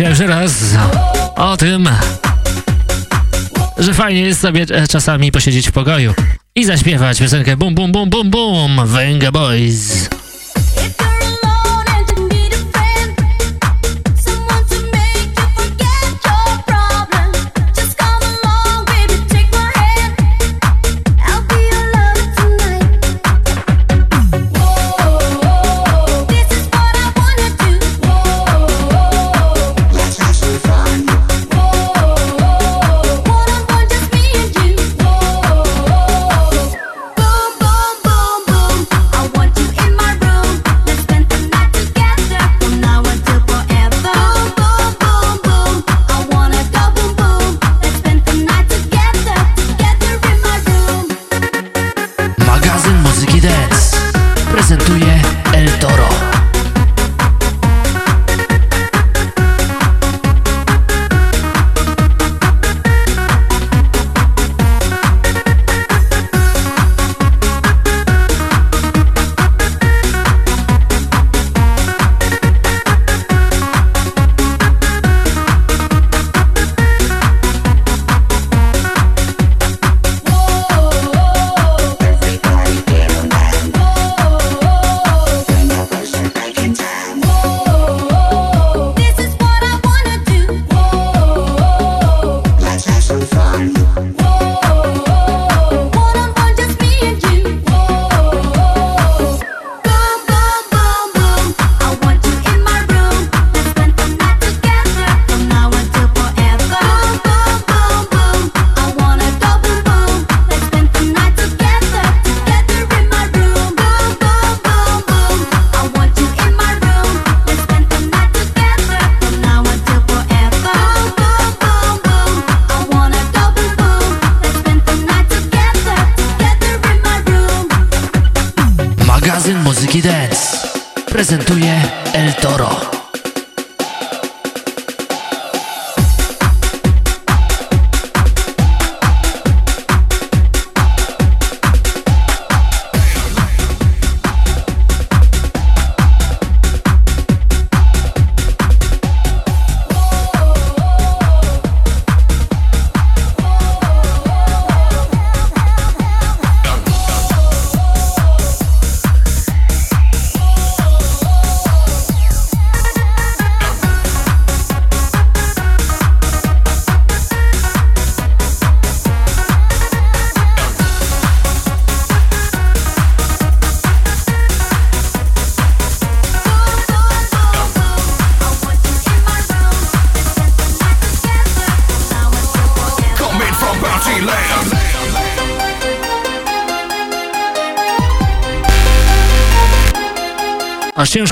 Jeszcze raz o tym, że fajnie jest sobie e, czasami posiedzieć w pokoju i zaśpiewać piosenkę Bum Bum Bum Bum Bum Venga Boys.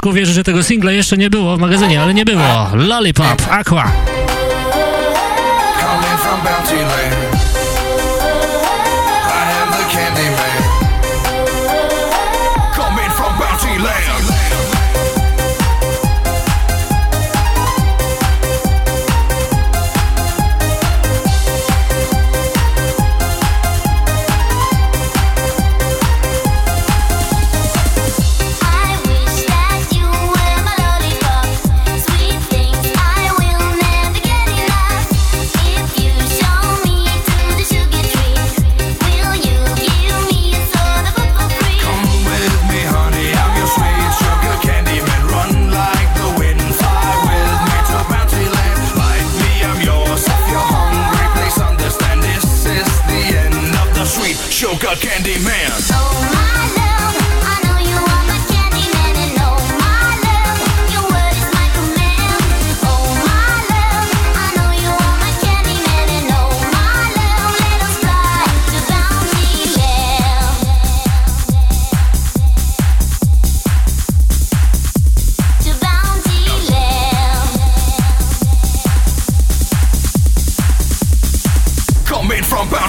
uwierzyć, że tego singla jeszcze nie było w magazynie, ale nie było. Lollipop, Aqua.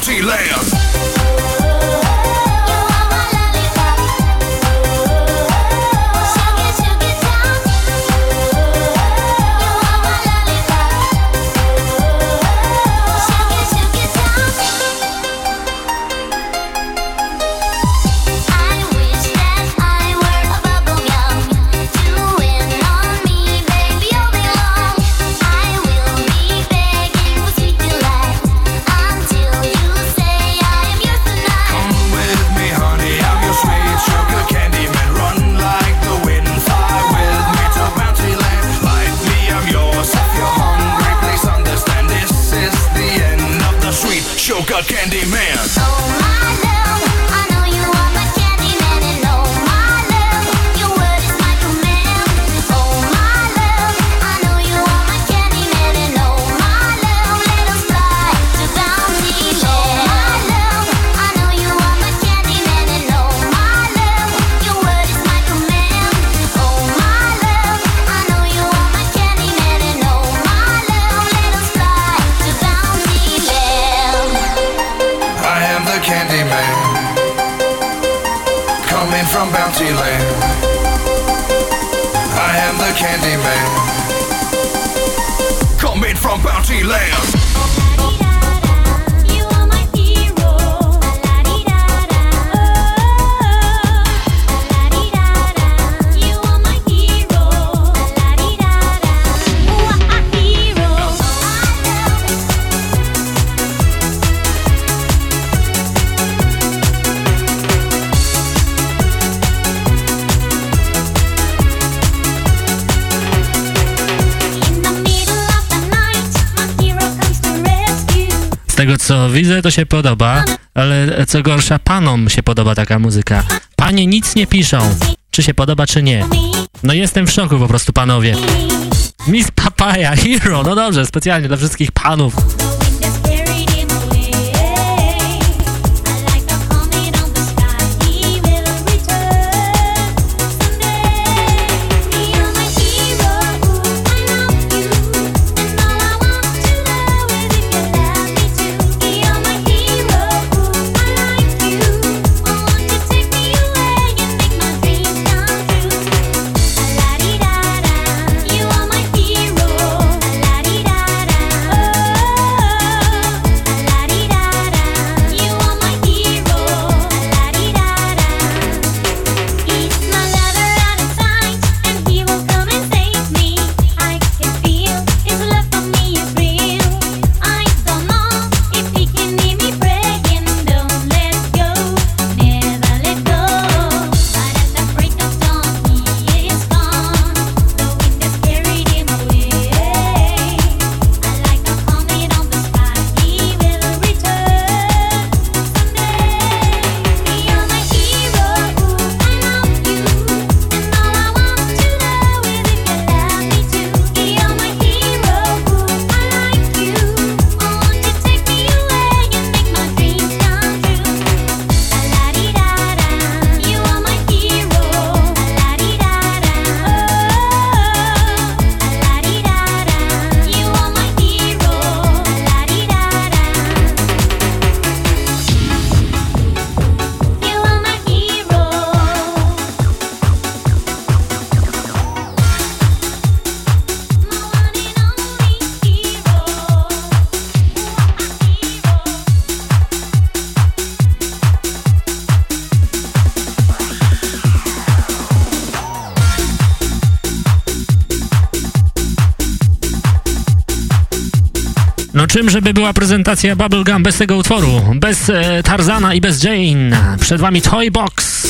Fantasyland. to się podoba, ale co gorsza, panom się podoba taka muzyka. Panie nic nie piszą, czy się podoba, czy nie. No jestem w szoku po prostu, panowie. Miss Papaya Hero, no dobrze, specjalnie dla wszystkich panów. Czym, żeby była prezentacja Bubblegum bez tego utworu? Bez e, Tarzana i bez Jane. Przed wami Toy Box.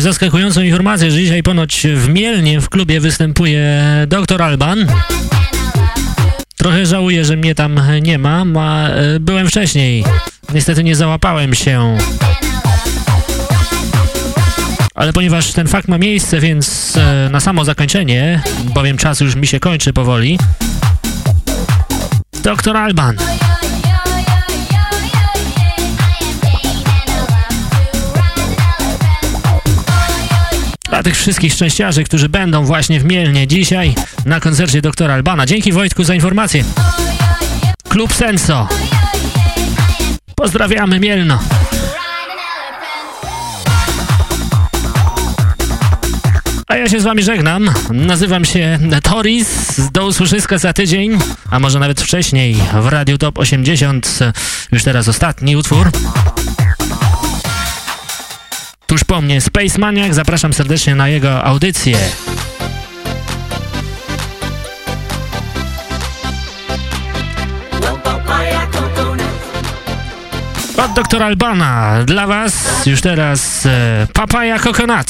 Zaskakującą informację, że dzisiaj ponoć w Mielnie w klubie występuje dr Alban. Trochę żałuję, że mnie tam nie ma, ma e, byłem wcześniej. Niestety nie załapałem się. Ale ponieważ ten fakt ma miejsce, więc e, na samo zakończenie, bowiem czas już mi się kończy powoli, dr Alban. Tych wszystkich szczęściarzy, którzy będą właśnie w Mielnie dzisiaj na koncercie doktora Albana. Dzięki Wojtku za informację. Klub Senso. Pozdrawiamy Mielno. A ja się z wami żegnam. Nazywam się Toris. Do usłyszyska za tydzień, a może nawet wcześniej w Radio Top 80. Już teraz ostatni utwór. Tuż po mnie Space Maniac. Zapraszam serdecznie na jego audycję. Od doktora Albana dla was już teraz e, Papaya Coconut.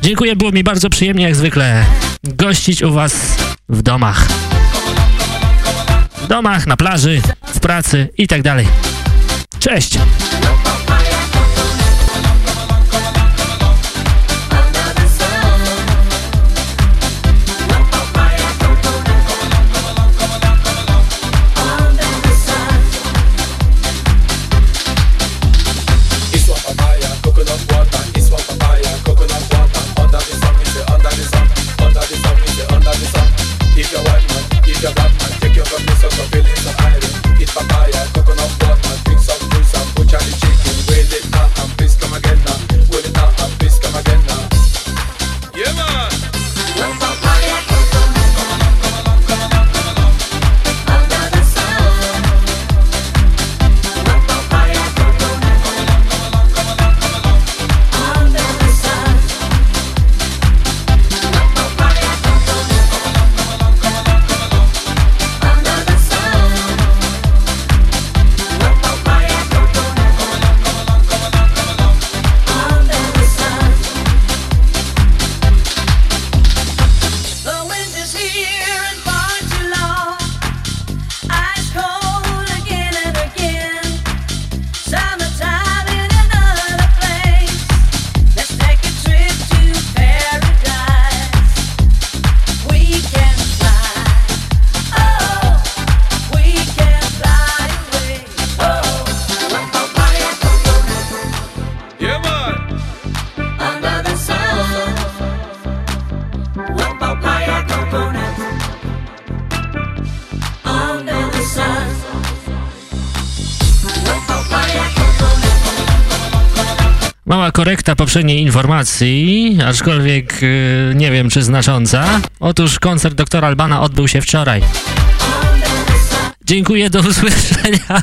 Dziękuję, było mi bardzo przyjemnie jak zwykle gościć u was w domach. W domach, na plaży, w pracy i tak dalej. Cześć! Korekta poprzedniej informacji, aczkolwiek yy, nie wiem czy znacząca. Otóż koncert doktora Albana odbył się wczoraj. Dziękuję, do usłyszenia.